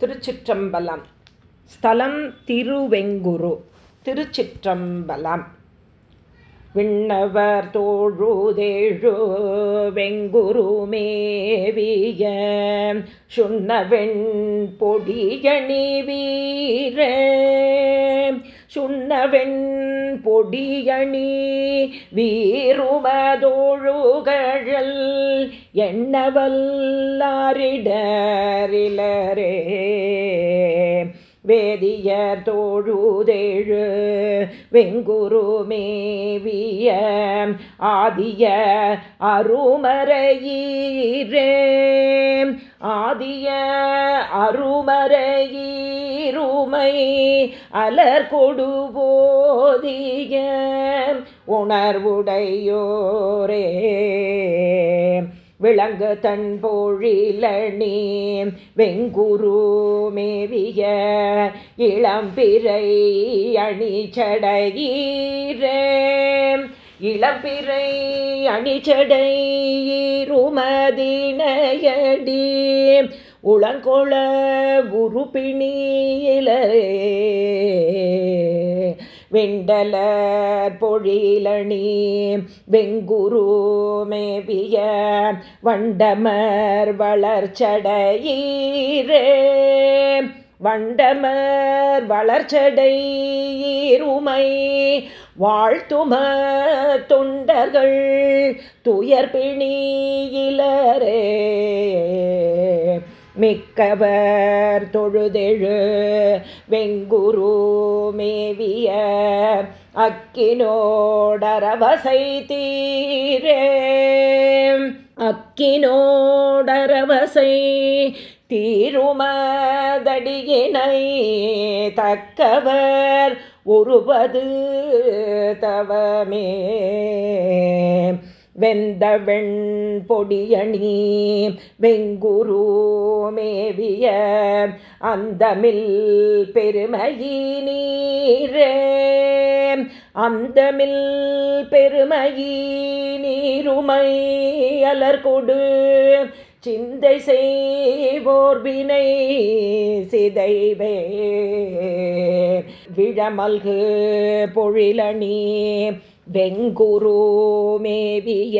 திருச்சிற்றம்பலம். ஸ்தலம் திருவெங்குரு. திருச்சிற்றம்பலம். விண்ணவர் தோழுதேழு வெங்குரு மேவிய சுண்ணவெண் பொடியணி வீர. சுண்ணவெண் பொடியணி வீருமதோழுகழல். எண்ணவல்லாரிடரிலரே வேதியர் தோழுதேழு வெங்குருமேவிய ஆதிய அருமறையீரே. ஆதிய அருமறையீருமை அலர் கொடுபோதிய உணர்வுடையோரே. விளங்கு தன் பொழிலணி வெங்குரு மேவிய இளம்பிறை அணிச்சடையீரே இளம்பிறை அணிச்சடையிருமதினையடி உளங்கொள உருப்பிணியிலரே. வெண்டலர் பொழிலணி வெங்குரு மேவிய வண்டமர் வளர்ச்சடையீரே. வண்டமர் வளர்ச்சடையீருமை வாழ்த்தும தொண்டர்கள் துயர்பிணியிலரே மிக்கவர் தொழுதெழு வெங்குரு மேவிய அக்கினோடரவசை தீரே அக்கினோடரவசை தீருமதடியினை தக்கவர் ஒருவது தவமே. வெந்த வெண் பொடியணி வெங்குரு மேவிய அந்தமில் பெருமையீரே அந்தமில் பெருமையீருமை அலர்கொடு. சிந்தை செய்வோர்வினை சிதைவே. விழமல்கு பொழிலணி வெங்குரு மேவிய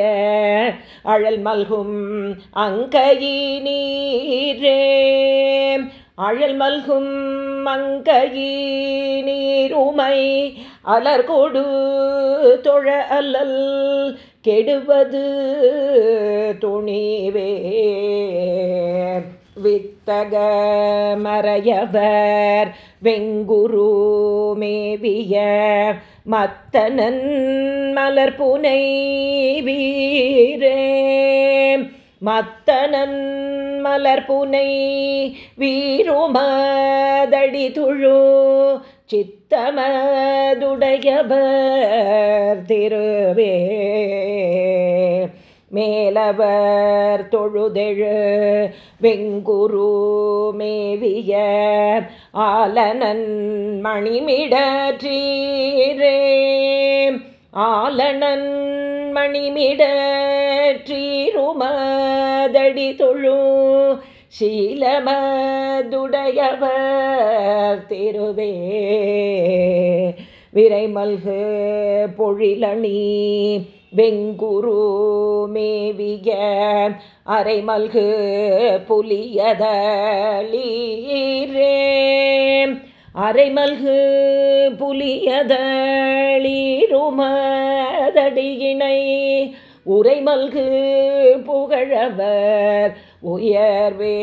அழல் மல்கும் அங்கையீரே அழல் மல்கும் அங்கையீருமை அலர்கொடு தொழ அல்லல் கெடுவது துணிவே. வித்தக மறையவர் வெங்குரு மேவிய மத்தனன் மலர் புனை வீரே. மத்தனன் மலர் புனை வீருமதடி துழு சித்தமதுடையவர் திருவே மேலவர் தொழுதெழு வெங்குரு மேவிய ஆலனன் மணிமிடற்றீரே. ஆலனன் மணிமிடற்றீருமதடி தொழு சீலமதுடையவர் திருவே. விரைமல்கு பொழிலணி வெங்குரு மேவிய அரைமல்கு புலியதளீரே. அரைமல்கு புலியதளீருமதடியினை உரைமல்கு புகழவர் உயர்வே.